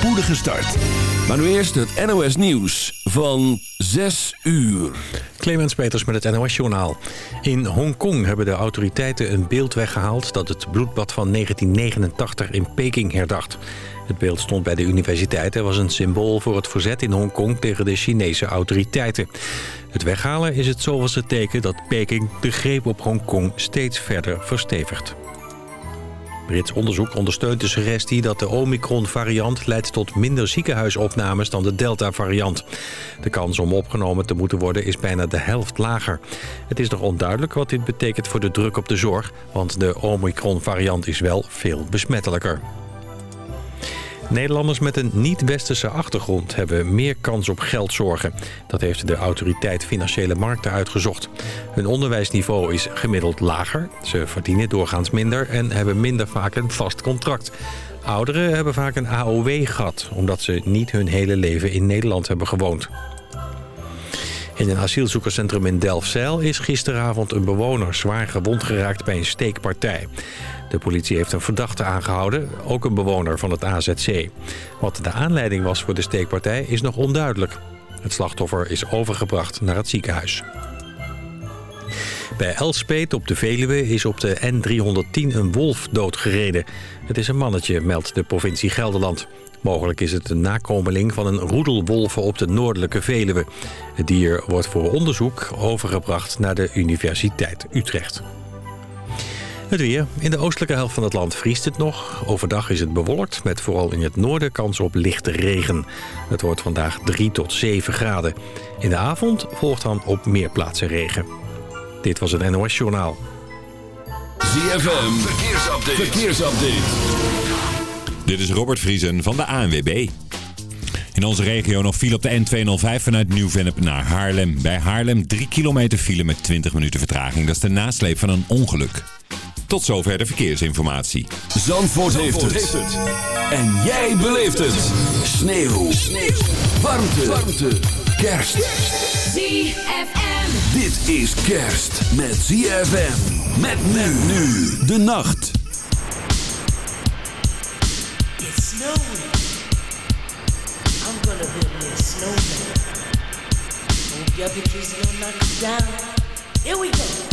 spoedige start. Maar nu eerst het NOS Nieuws van 6 uur. Clemens Peters met het NOS-journaal. In Hongkong hebben de autoriteiten een beeld weggehaald... dat het bloedbad van 1989 in Peking herdacht. Het beeld stond bij de universiteit en was een symbool voor het verzet in Hongkong... tegen de Chinese autoriteiten. Het weghalen is het zoveelste teken dat Peking de greep op Hongkong steeds verder verstevigt. Brits onderzoek ondersteunt de suggestie dat de Omicron-variant leidt tot minder ziekenhuisopnames dan de Delta-variant. De kans om opgenomen te moeten worden is bijna de helft lager. Het is nog onduidelijk wat dit betekent voor de druk op de zorg, want de Omicron-variant is wel veel besmettelijker. Nederlanders met een niet-westerse achtergrond hebben meer kans op geldzorgen. Dat heeft de autoriteit Financiële Markten uitgezocht. Hun onderwijsniveau is gemiddeld lager. Ze verdienen doorgaans minder en hebben minder vaak een vast contract. Ouderen hebben vaak een AOW gehad... omdat ze niet hun hele leven in Nederland hebben gewoond. In een asielzoekerscentrum in Delfzijl is gisteravond een bewoner zwaar gewond geraakt bij een steekpartij. De politie heeft een verdachte aangehouden, ook een bewoner van het AZC. Wat de aanleiding was voor de steekpartij is nog onduidelijk. Het slachtoffer is overgebracht naar het ziekenhuis. Bij Elspeet op de Veluwe is op de N310 een wolf doodgereden. Het is een mannetje, meldt de provincie Gelderland. Mogelijk is het een nakomeling van een roedelwolven op de noordelijke Veluwe. Het dier wordt voor onderzoek overgebracht naar de Universiteit Utrecht. Het weer. In de oostelijke helft van het land vriest het nog. Overdag is het bewolkt, met vooral in het noorden kans op lichte regen. Het wordt vandaag 3 tot 7 graden. In de avond volgt dan op meer plaatsen regen. Dit was het NOS Journaal. ZFM, verkeersupdate. verkeersupdate. Dit is Robert Vriesen van de ANWB. In onze regio nog file op de N205 vanuit Nieuw-Vennep naar Haarlem. Bij Haarlem 3 kilometer file met 20 minuten vertraging. Dat is de nasleep van een ongeluk. Tot zover de verkeersinformatie. Zandvoort, heeft, het. En jij beleeft het. Sneeuw. Sneeuw. Warmte. Warmte. Kerst. ZFM. Dit is kerst met ZFM. Met men nu de nacht. It's snowing. I'm gonna build me a snowman. Hope the other kids don't knock down. Here we go.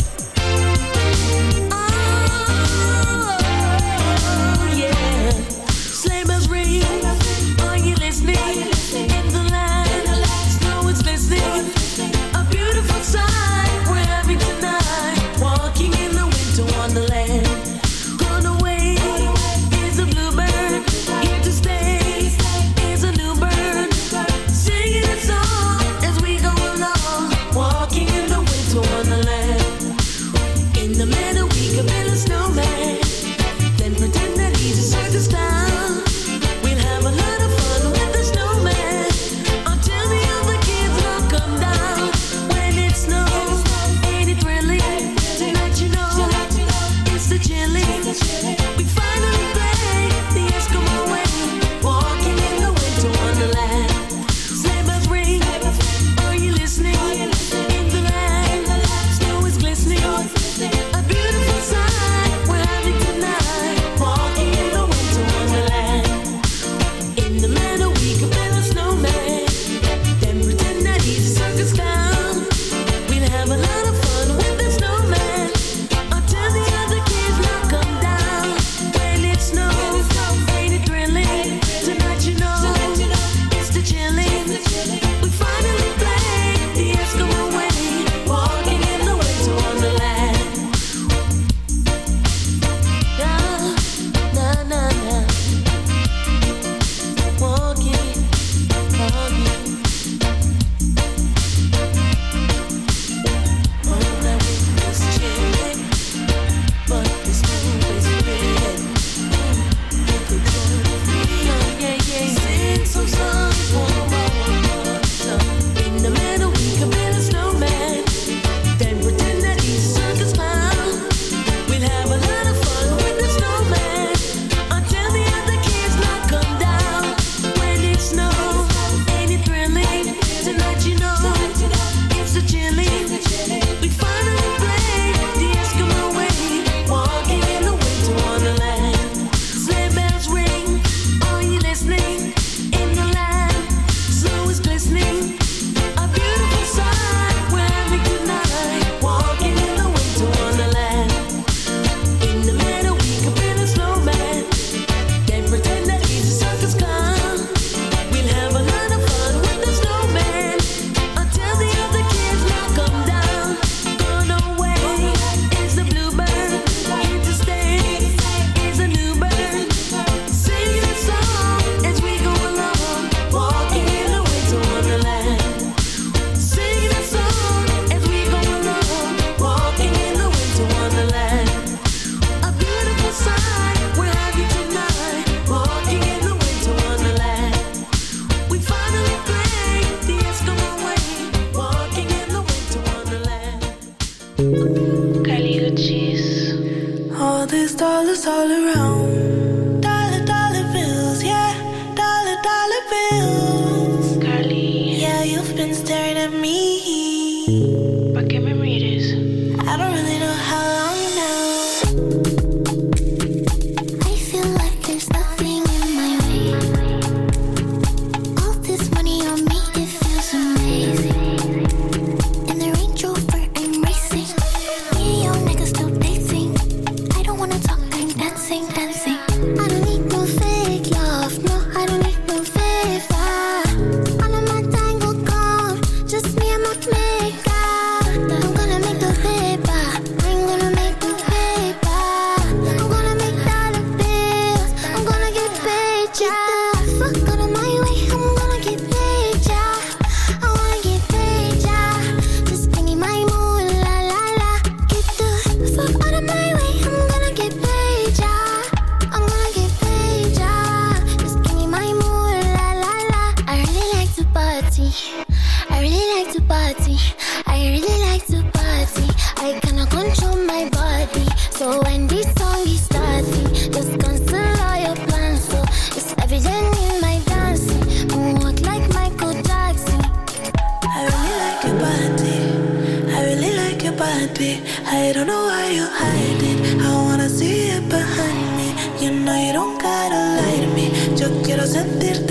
Listening?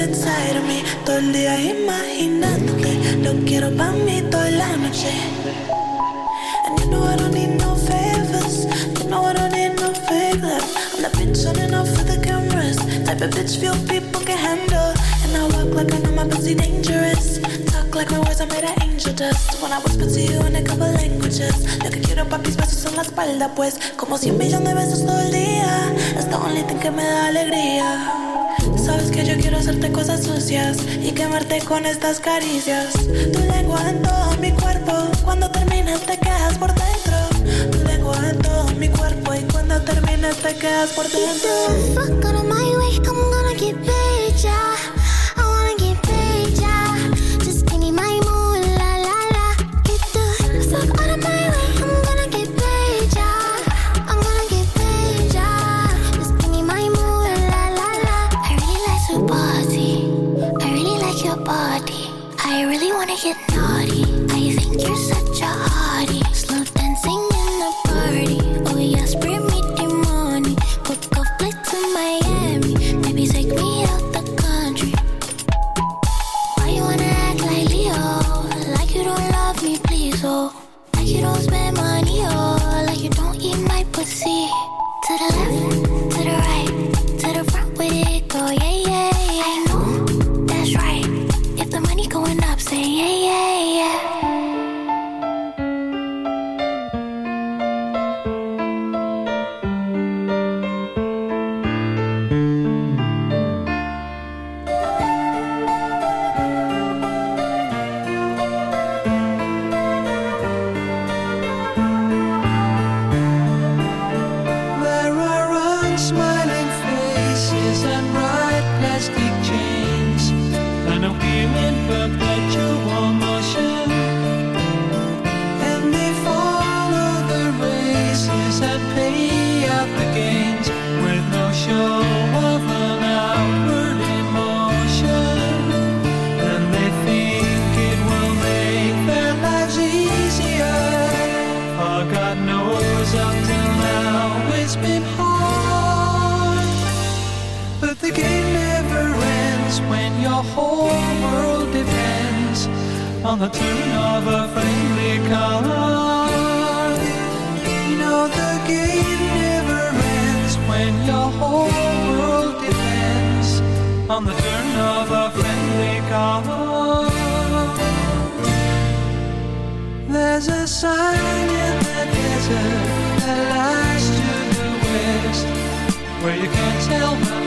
Inside of me. Todo el día imaginándote. Lo quiero pa' mí toda la noche. And you know I don't need no favors. You know I don't need no favors. I'm the bitch running off for the cameras. Type of bitch few people can handle. And I walk like I know my pussy dangerous. Talk like my words are made of angel dust. When I whisper to you in a couple languages. Lo que quiero pa' mis besos en la espalda, pues. Como cien millones de besos todo el día. Es the only thing que me da alegría. Sabes que yo quiero hacerte cosas sucias y quemarte con estas caricias. Tu lengua en todo mi cuerpo, cuando terminas te quedas por dentro. Tu lengua en todo mi cuerpo y cuando terminas te quedas por dentro. Fuck out my way, I'm gonna get on the turn of a friendly card. You know the game never ends when your whole world depends on the turn of a friendly card. There's a sign in the desert that lies to the west, where you can't tell the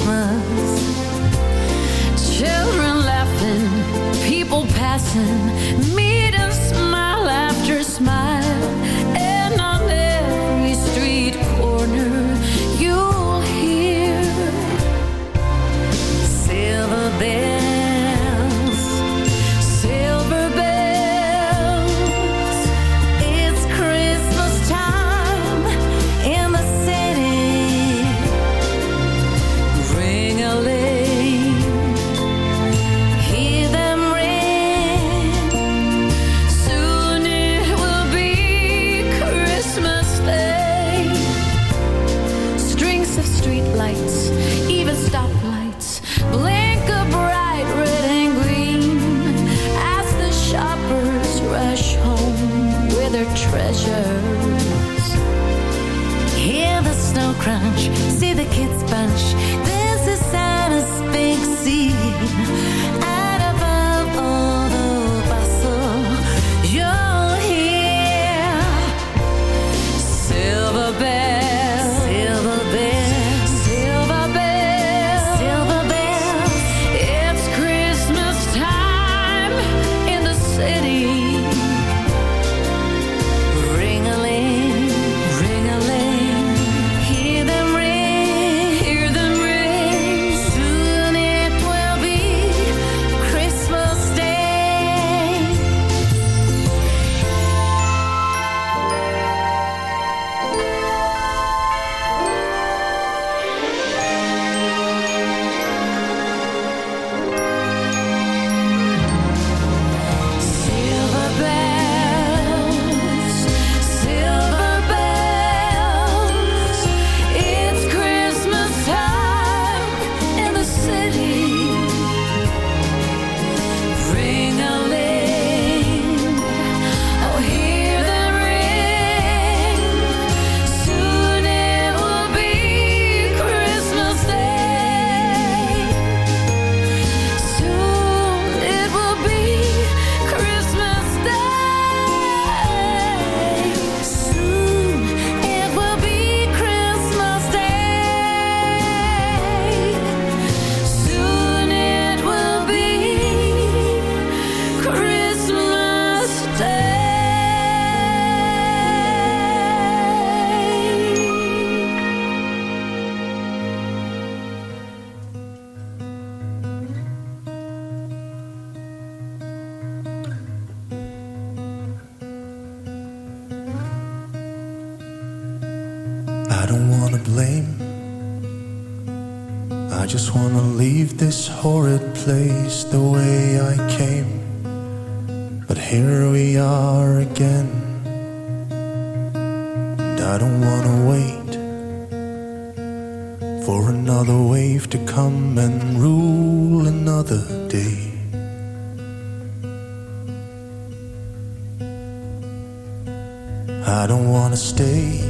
Christmas. Children laughing, people passing, crunch, see the kids bunch. Don't wanna blame. I just wanna leave this horrid place the way I came. But here we are again. And I don't wanna wait for another wave to come and rule another day. I don't wanna stay.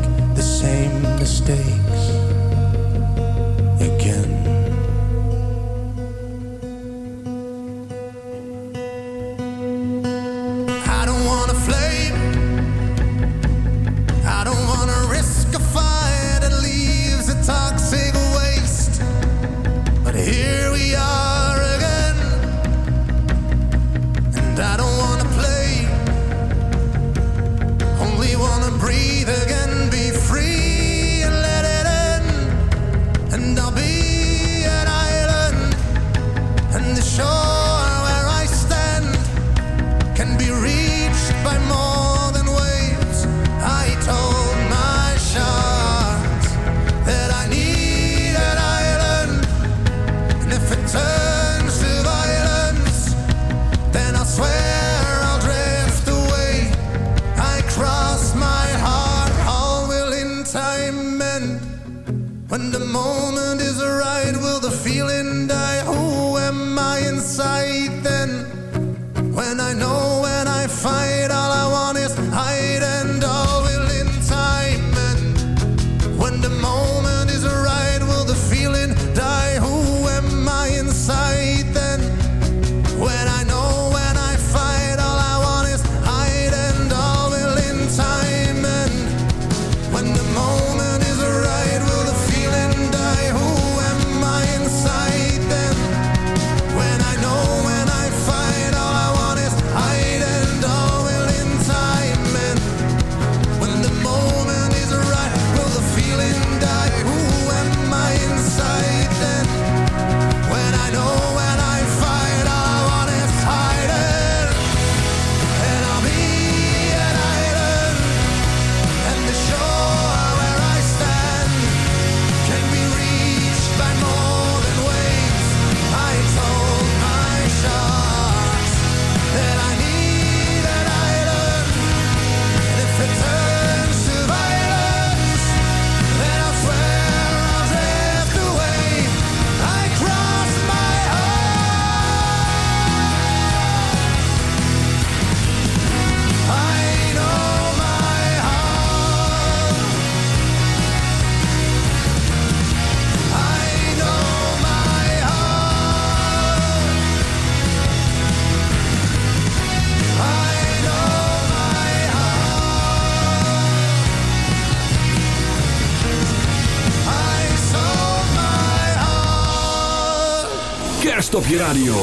je radio.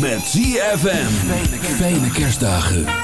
Met ZFM. Fijne kerstdagen.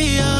yeah.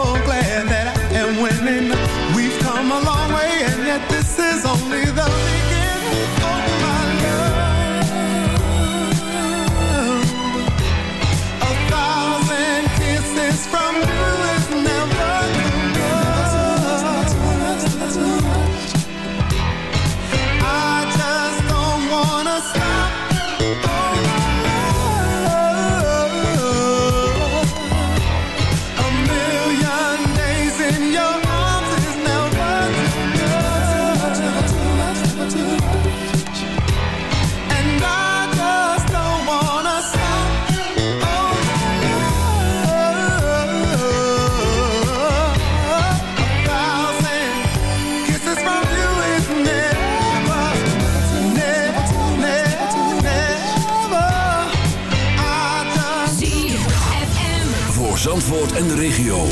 regio.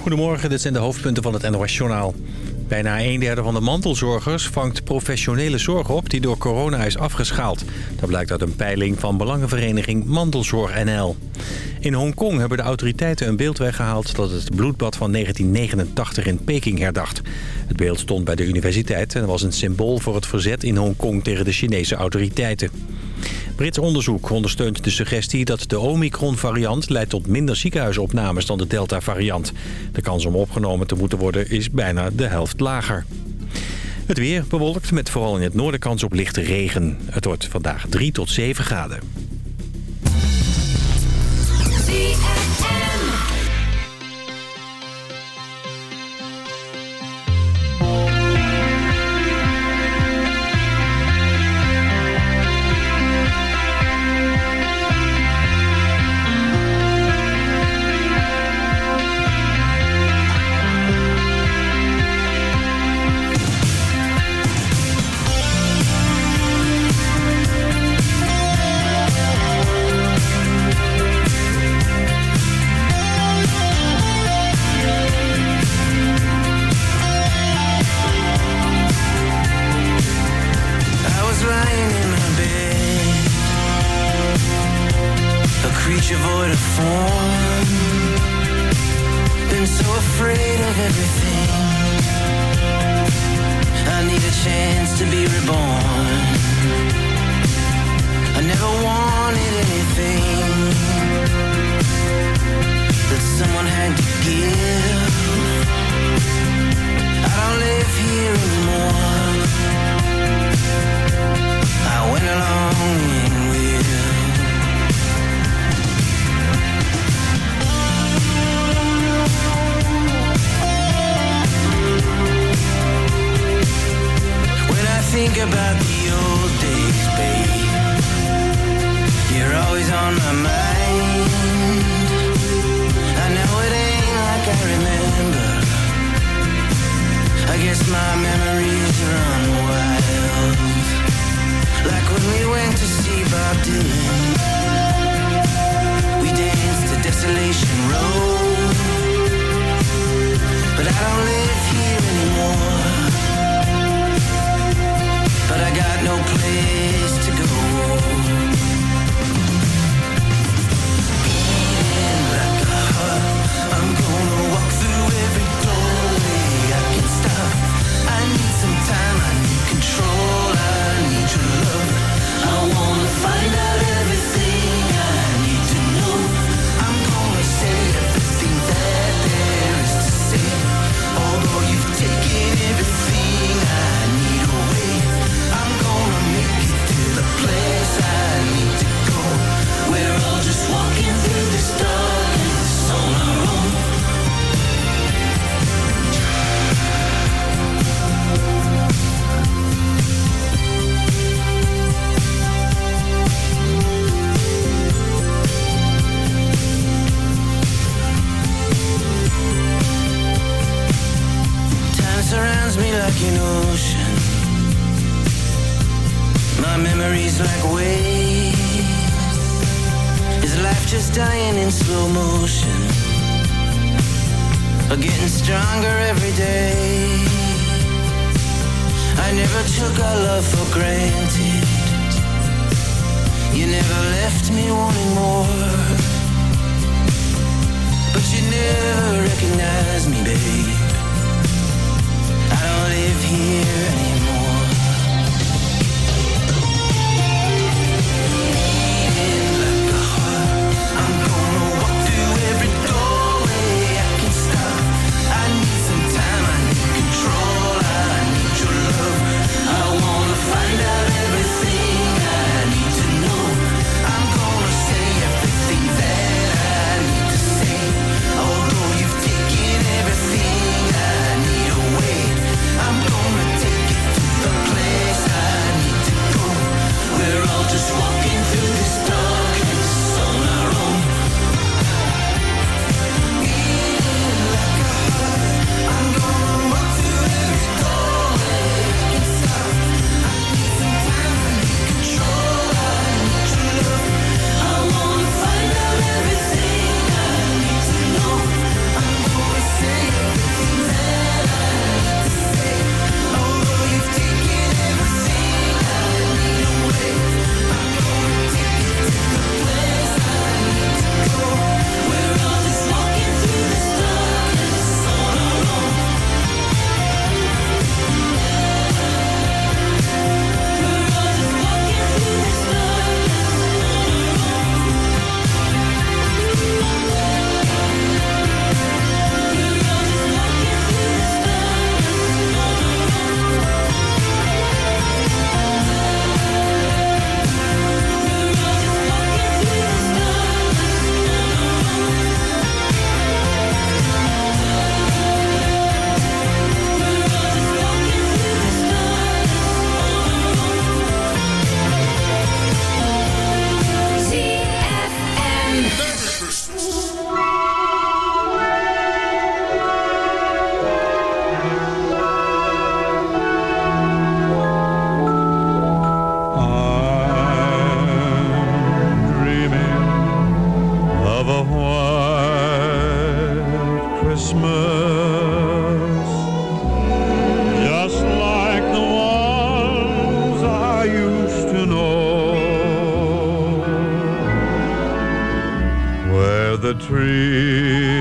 Goedemorgen, dit zijn de hoofdpunten van het NOS-journaal. Bijna een derde van de mantelzorgers vangt professionele zorg op die door corona is afgeschaald. Dat blijkt uit een peiling van belangenvereniging Mantelzorg NL. In Hongkong hebben de autoriteiten een beeld weggehaald dat het bloedbad van 1989 in Peking herdacht. Het beeld stond bij de universiteit en was een symbool voor het verzet in Hongkong tegen de Chinese autoriteiten. Brits onderzoek ondersteunt de suggestie dat de Omicron-variant leidt tot minder ziekenhuisopnames dan de Delta-variant. De kans om opgenomen te moeten worden is bijna de helft lager. Het weer bewolkt met vooral in het noorden kans op lichte regen. Het wordt vandaag 3 tot 7 graden.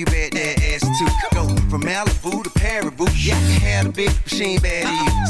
you bet that ass too. Go from Malibu to Paribu. Yeah, I can have a big machine bad to.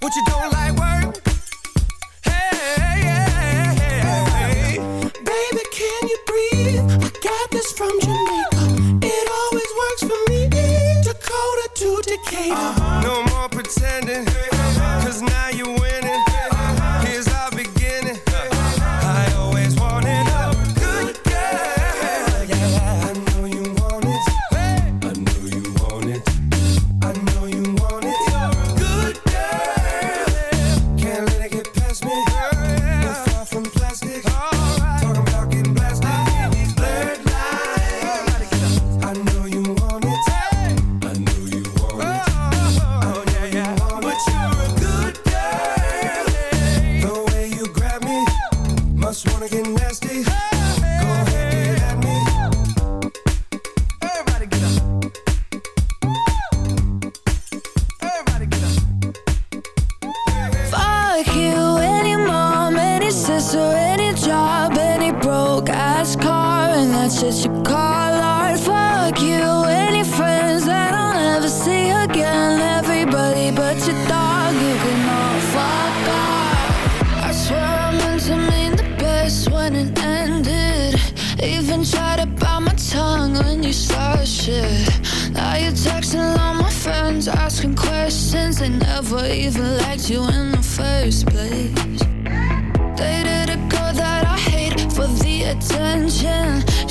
What you don't like work. Hey, hey, hey. Baby, can you breathe? I got this from Jamaica. It always works for me. Dakota to Decatur. Uh-huh. No more pretending. And you call art. Fuck you, any friends that I'll never see again. Everybody but your dog, you can all fuck off. I swear I meant to mean the best when it ended. Even tried to bite my tongue when you started shit. Now you're texting all my friends, asking questions. They never even liked you in the first place. Dated a girl that I hate for the attention.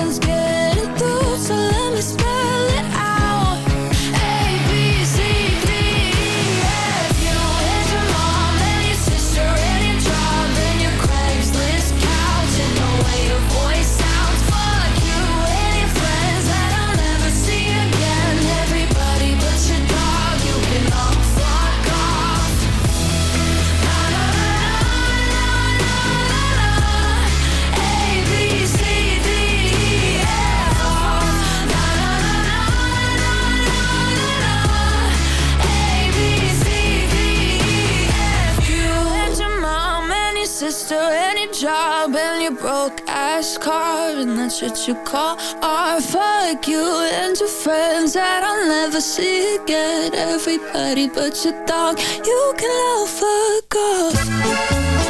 But nothing's what you call art. Fuck you and your friends that I'll never see again. Everybody but your dog, you can all fuck off.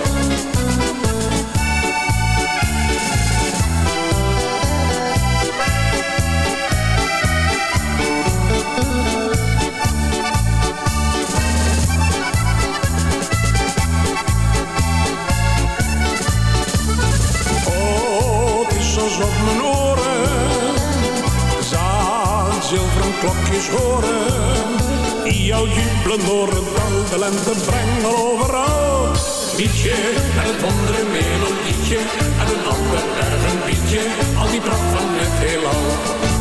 Klokjes horen. Die jou jubelen door het dal, de lente brengen overal. Liedje en het wondere melodietje en een ander bergen liedje, al die pracht van het heelal.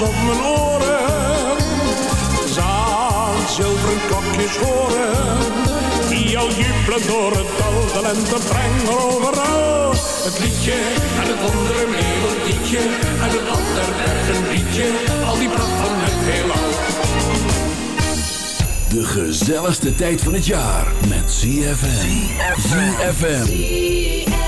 Alsof mijn oren zaad zilveren klokjes horen. Die al jubelen door het dal, de lente brengen overal. Het liedje en het wondere melodietje en het ander bergen liedje, al die pracht van het heelal. De gezelligste tijd van het jaar met ZFM. ZFM.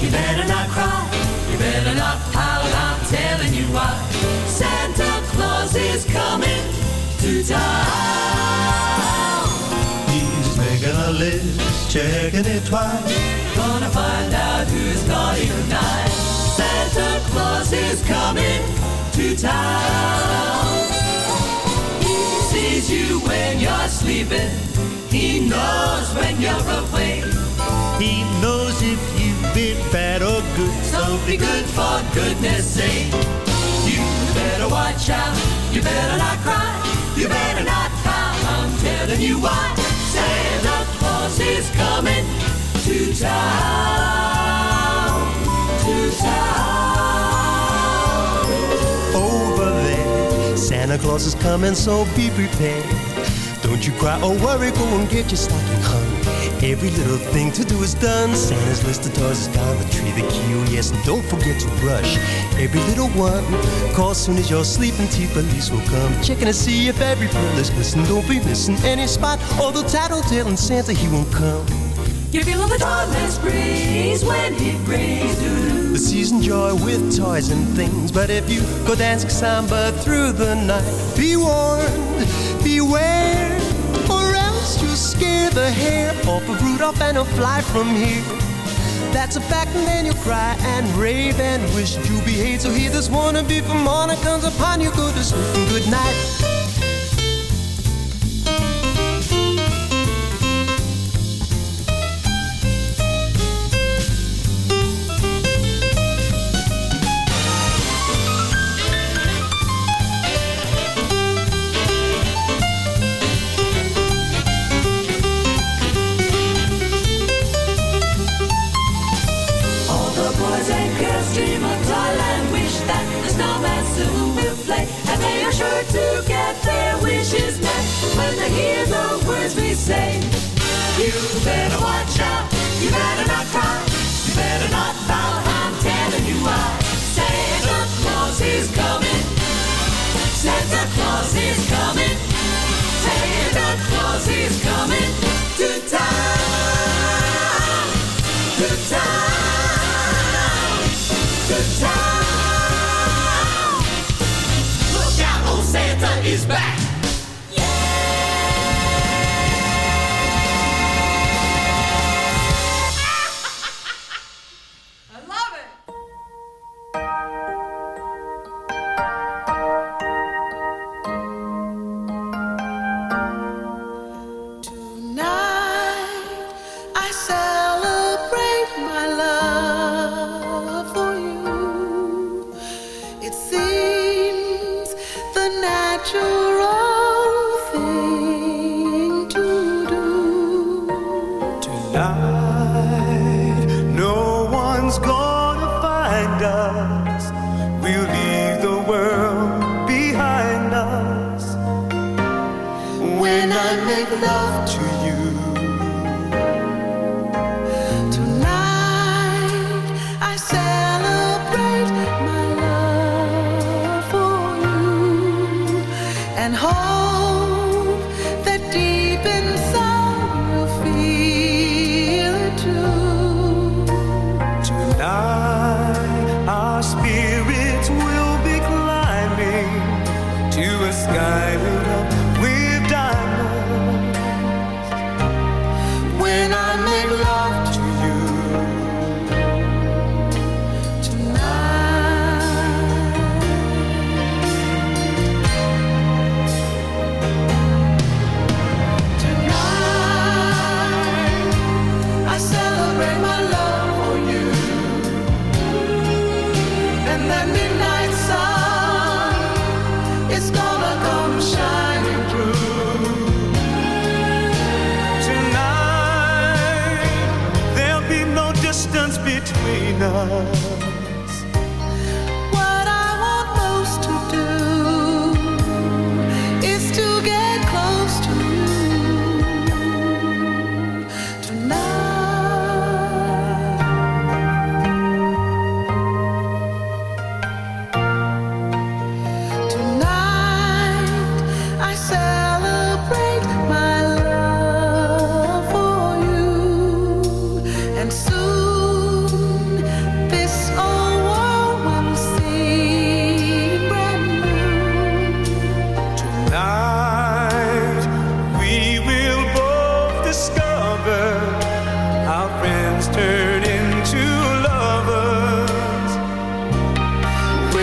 You better not cry. You better not pout. I'm telling you why. Santa Claus is coming to town. He's making a list, checking it twice. Gonna find out who's naughty tonight. Santa Claus is coming to town. He sees you when you're sleeping. He knows when you're awake. He knows if you've been bad or good. So be good for goodness sake. You better watch out. You better not cry. You better not pout. I'm telling you why. Santa Claus is coming to town. To town. Over there, Santa Claus is coming, so be prepared. Don't you cry or worry, go and get your stocking. Every little thing to do is done. Santa's list of toys is down the tree, the queue, oh yes, and don't forget to brush every little one. Call soon as you're sleeping, T police will come. Checking to see if every pill is missing. Don't be missing any spot, although tattletelling Santa, he won't come. Give you feel the dawnless breeze when he brings. The season joy with toys and things. But if you go dancing samba through the night, be warned, beware, or else you'll scare the hair off of Rudolph and he'll fly from here. That's a fact, and then you'll cry and rave and wish you be behave. So hear this warning before morning comes upon you. Go to sleep and good night. hear the words we say. You better watch out. You better not cry. You better not bow. I'm telling you why. Santa Claus is coming. Santa Claus is coming. Santa Claus is coming to town. To town. To town. Look out, old Santa is back. Love to you.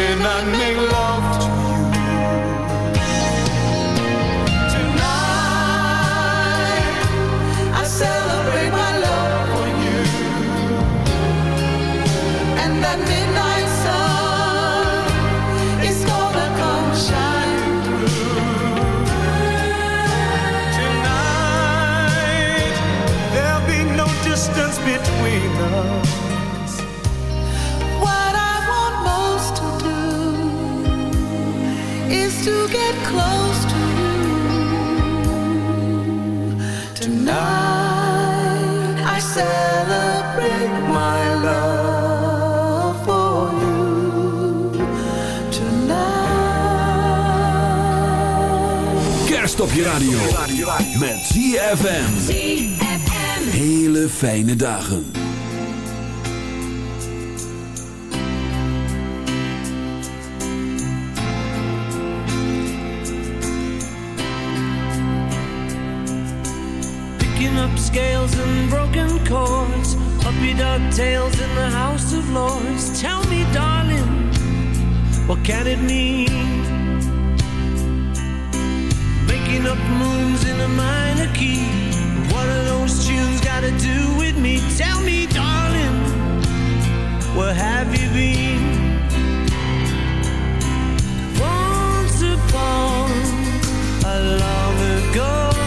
When I make love to you Tonight I celebrate my love for you, and that midnight sun is gonna come through. tonight, there'll be no distance between us. Kerst op je radio. Met ZFM. Hele fijne dagen. Picking up scales and broken chords, puppy dog tails in the House of Lords. Tell me, darling, what can it mean? Up moons in a minor key. What are those tunes got to do with me? Tell me, darling, where have you been? Once upon a long ago.